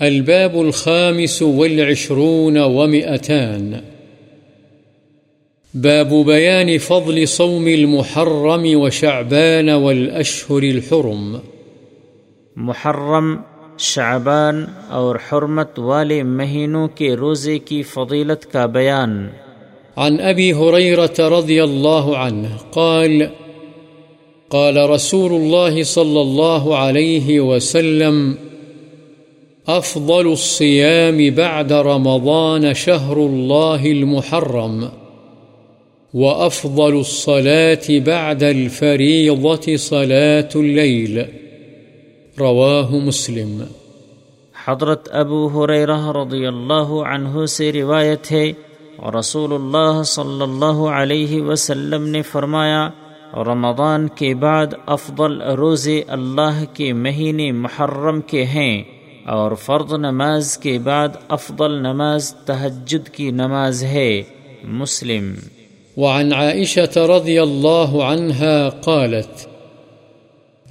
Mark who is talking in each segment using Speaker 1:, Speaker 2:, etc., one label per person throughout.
Speaker 1: الباب الخامس والعشرون ومئتان. باب بيان فضل صوم المحرم وشعبان والأشهر الحرم.
Speaker 2: محرم شعبان اور حرمت والے مہینوں کے روزے کی فضیلت کا بیان۔
Speaker 1: عن أبي هريرة رضي الله عنه قال قال رسول الله صلى الله عليه وسلم أفضل الصيام بعد رمضان شهر الله المحرم، وأفضل الصلاة بعد الفريضة صلاة الليل. رواه مسلم.
Speaker 2: حضرت ابو حریرہ رضی اللہ عنہ سے روایت ہے اور رسول اللہ صلی اللہ علیہ وسلم نے فرمایا، رمضان کے بعد افضل روزے اللہ کے مہینے محرم کے ہیں۔ اور فرض نماز کے بعد افضل نماز تہجد کی نماز ہے مسلم۔
Speaker 1: وعن عائشة رضي الله عنها قالت،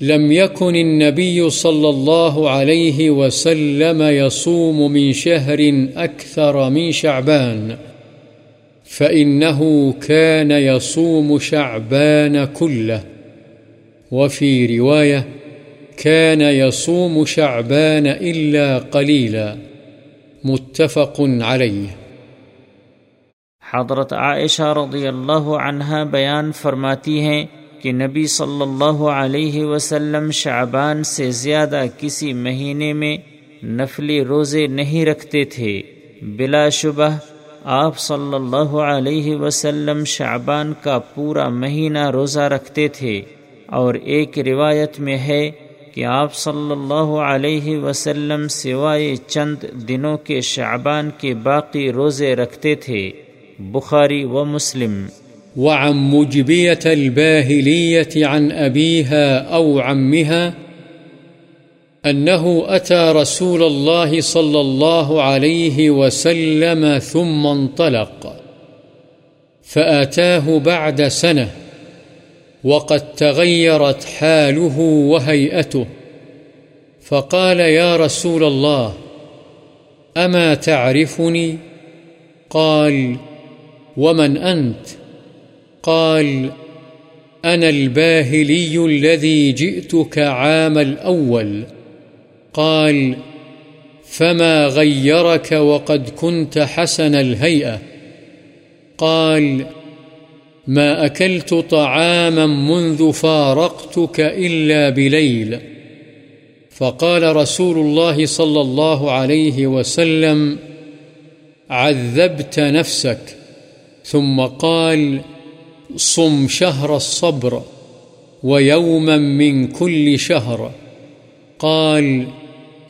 Speaker 1: لم يكن النبي صلى الله عليه وسلم يصوم من شهر أكثر من شعبان، فإنه كان يصوم شعبان كله. وفي رواية كان يصوم شعبان إلا قليلا. متفق عليه.
Speaker 2: حضرت عائشہ رضی اللہ عنہ بیان فرماتی ہیں کہ نبی صلی اللہ علیہ وسلم شعبان سے زیادہ کسی مہینے میں نفلی روزے نہیں رکھتے تھے. بلا شبہ آپ صلی اللہ علیہ وسلم شعبان کا پورا مہینہ روزہ رکھتے تھے اور ایک روایت میں ہے کہ آپ صلی اللہ علیہ وسلم سوائے چند دنوں کے شعبان کے باقی روزے رکھتے تھے، بخاری و مسلم۔
Speaker 1: وعن مجبية الباهلية عن أبيها أو عمها أنه أتى رسول الله صلى الله عليه وسلم ثم انطلق فآتاه بعد سنة۔ وقد تغيرت حاله وهيئته فقال يا رسول الله أما تعرفني؟ قال ومن أنت؟ قال أنا الباهلي الذي جئتك عام الأول قال فما غيرك وقد كنت حسن الهيئة قال ما أكلت طعاما منذ فارقتك إلا بليل. فقال رسول الله صلى الله عليه وسلم، عذبت نفسك. ثم قال، صم شهر الصبر ويوما من كل شهر. قال،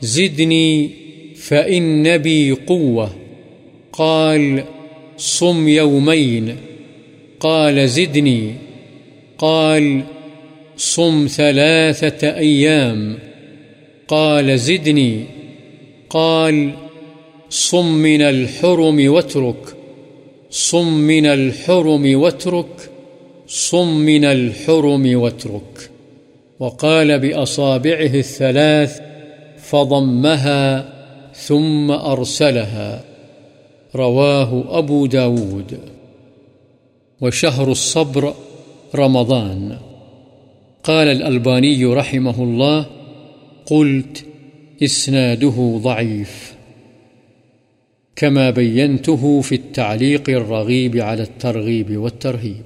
Speaker 1: زدني فإن بي قوة. قال، صم يومين. قال زدني. قال، صم ثلاثة أيام. قال زدني. قال، صم من الحرم واترك. صم من الحرم واترك. صم من الحرم واترك. وقال بأصابعه الثلاث، فضمها ثم أرسلها. رواه أبو داود. وشهر الصبر رمضان. قال الألباني رحمه الله، قلت إسناده ضعيف. كما بينته في التعليق الرغيب على الترغيب والترهيب.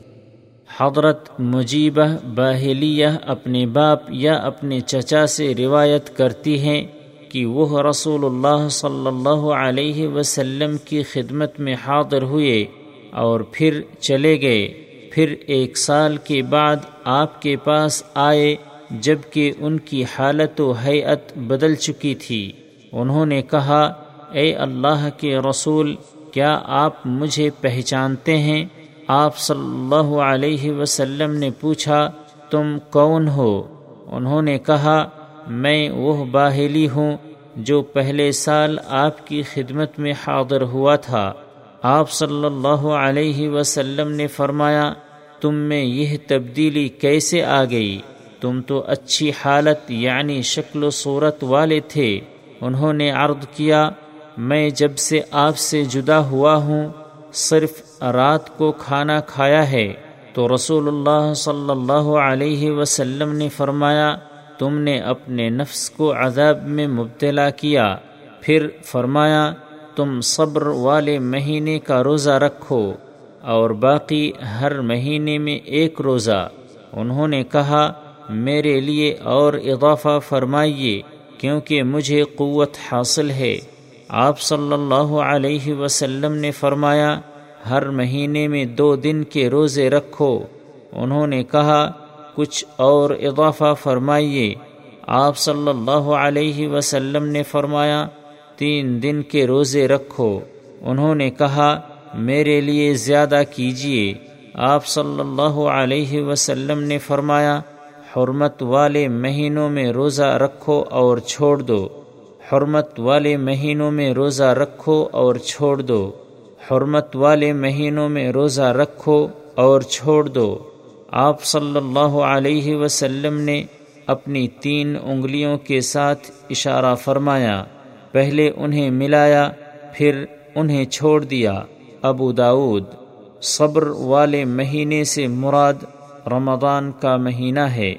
Speaker 2: حضرت مجیبہ باہلیہ اپنے باپ یا اپنے چچا سے روایت کرتی ہیں کہ وہ رسول اللہ صلی اللہ علیہ وسلم کی خدمت میں حاضر ہوئے۔ اور پھر چلے گئے۔ پھر ایک سال کے بعد آپ کے پاس آئے جبکہ ان کی حالت و حیت بدل چکی تھی۔ انہوں نے کہا، اے اللہ کے رسول، کیا آپ مجھے پہچانتے ہیں؟ آپ صلی اللہ علیہ وسلم نے پوچھا، تم کون ہو؟ انہوں نے کہا، میں وہ باہلی ہوں جو پہلے سال آپ کی خدمت میں حاضر ہوا تھا۔ آپ صلی اللہ علیہ وسلم نے فرمایا، تم میں یہ تبدیلی کیسے آ گئی؟ تم تو اچھی حالت یعنی شکل و صورت والے تھے، انہوں نے عرض کیا، میں جب سے آپ سے جدا ہوا ہوں، صرف رات کو کھانا کھایا ہے۔ تو رسول اللہ صلی اللہ علیہ وسلم نے فرمایا، تم نے اپنے نفس کو عذاب میں مبتلا کیا۔ پھر فرمایا تم صبر والے مہینے کا روزہ رکھو اور باقی ہر مہینے میں ایک روزہ۔ انہوں نے کہا، میرے لیے اور اضافہ فرمائیے کیونکہ مجھے قوت حاصل ہے۔ آپ صلی اللہ علیہ وسلم نے فرمایا، ہر مہینے میں دو دن کے روزے رکھو۔ انہوں نے کہا، کچھ اور اضافہ فرمائیے۔ آپ صلی اللہ علیہ وسلم نے فرمایا تین دن کے روزے رکھو۔ انہوں نے کہا، میرے لیے زیادہ کیجیے آپ صلی اللہ علیہ وسلم نے فرمایا، حرمت والے مہینوں میں روزہ رکھو اور چھوڑ دو۔ حرمت والے مہینوں میں روزہ رکھو اور چھوڑ دو۔ حرمت والے مہینوں میں روزہ رکھو اور چھوڑ دو۔ آپ صلی اللہ علیہ وسلم نے اپنی تین انگلیوں کے ساتھ اشارہ فرمایا۔ پہلے انہیں ملایا، پھر انہیں چھوڑ دیا۔ ابو داود صبر والے مہینے سے مراد رمضان کا مہینہ ہے۔